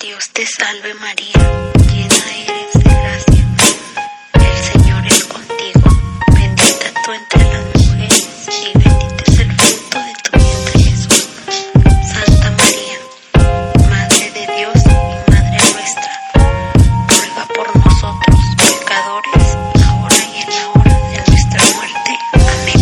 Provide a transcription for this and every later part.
Dios te salve María, llena eres de gracia. El Señor es contigo, bendita tú entre las mujeres y bendito es el fruto de tu vientre Jesús. Santa María, Madre de Dios y Madre nuestra, ruega por nosotros pecadores, ahora y en la hora de nuestra muerte. Amén.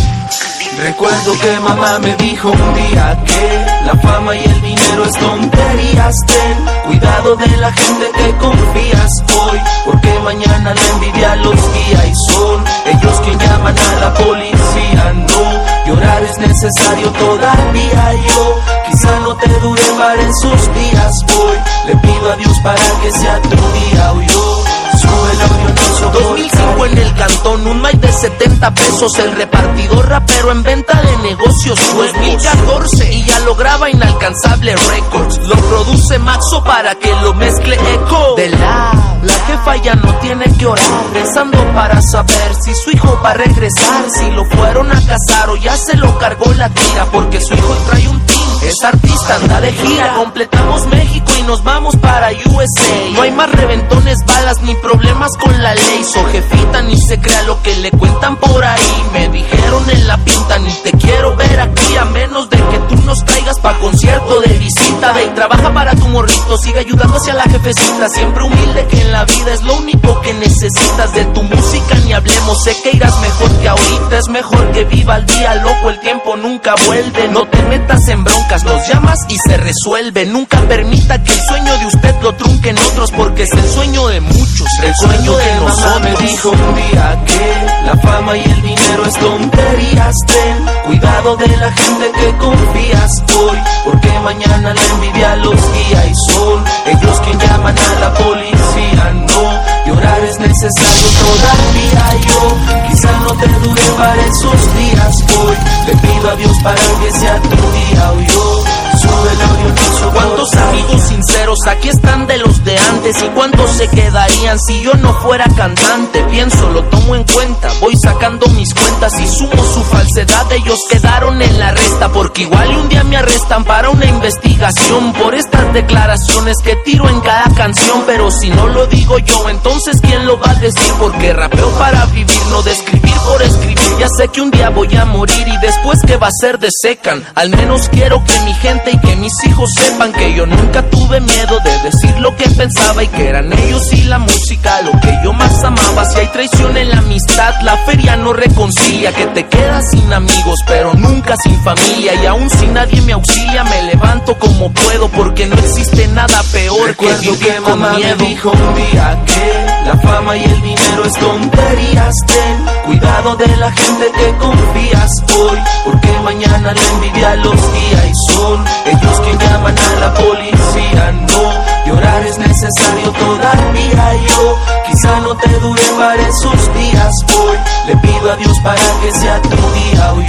Amén. Recuerdo que mamá me dijo un día que la fama y el dinero es tonterías. Ten cuidado de la gente que confías hoy, porque mañana la envidia los guía y son ellos quien llaman a la policía. No, llorar es necesario todavía. Yo quizá no te dure para esos días. Hoy le pido a Dios para que sea tu día. Hoy yo sube soporta. 2005 en el cantón, un mic de 70 pesos, el repartidor rapero en venta de negocios suecos. 2014 y ya lograba inalcanzable records. Lo produce Maxo para que lo mezcle Echo. De la, la jefa ya no tiene que orar, rezando para saber si su hijo va a regresar, si lo fueron a casar o ya se lo cargó la tira, porque su hijo trae un team. Es artista, anda de gira. Completamos México y nos vamos para USA. No hay más reventones, balas ni problemas con la ley. So jefita, ni se crea lo que le cuentan por ahí. Me dijeron en la pinta, ni te quiero ver aquí. A menos de que tú nos traigas pa' concierto de visita. Trabaja para tu morrito, sigue ayudando hacia la jefecita. Siempre humilde que en la vida es lo único que necesitas. De tu música Es mejor que viva el día, loco, el tiempo nunca vuelve. No te metas en broncas, nos llamas y se resuelve. Nunca permita que el sueño de usted lo trunquen otros, porque es el sueño de muchos, el sueño de nosotros. me dijo un día que la fama y el dinero es tonterías. Ten cuidado de la gente que confías hoy, porque mañana la envidia los guía y son ellos quien llaman a la policía. No, llorar es necesario para que sea tu día hoy. Yo sube el aquí están de los de antes? ¿Y cuántos se quedarían si yo no fuera cantante? Pienso, lo tomo en cuenta, voy sacando mis cuentas y sumo su falsedad. Ellos quedaron en la resta porque igual un día me arrestan para una investigación por estas declaraciones que tiro en cada canción. Pero si no lo digo yo, entonces ¿quién lo va a decir? Porque rapeo para vivir, no de escribir por escribir. Ya sé que un día voy a morir y después que va a ser de secan. Al menos quiero que mi gente y que mis hijos sepan que yo nunca tuve miedo de decir lo que pensaba y que eran ellos y la música lo que yo más amaba. Si hay traición en la amistad, la feria no reconcilia. Que te quedas sin amigos, pero nunca sin familia. Y aún si nadie me auxilia, me levanto como puedo porque no existe nada peor que vivir que con mamá miedo. me dijo un día que la fama y el dinero es tonterías. Ten cuidado de la gente que confías hoy, porque mañana la envidia los guía y son ellos quien llaman a Le pido a Dios para que sea tu día hoy.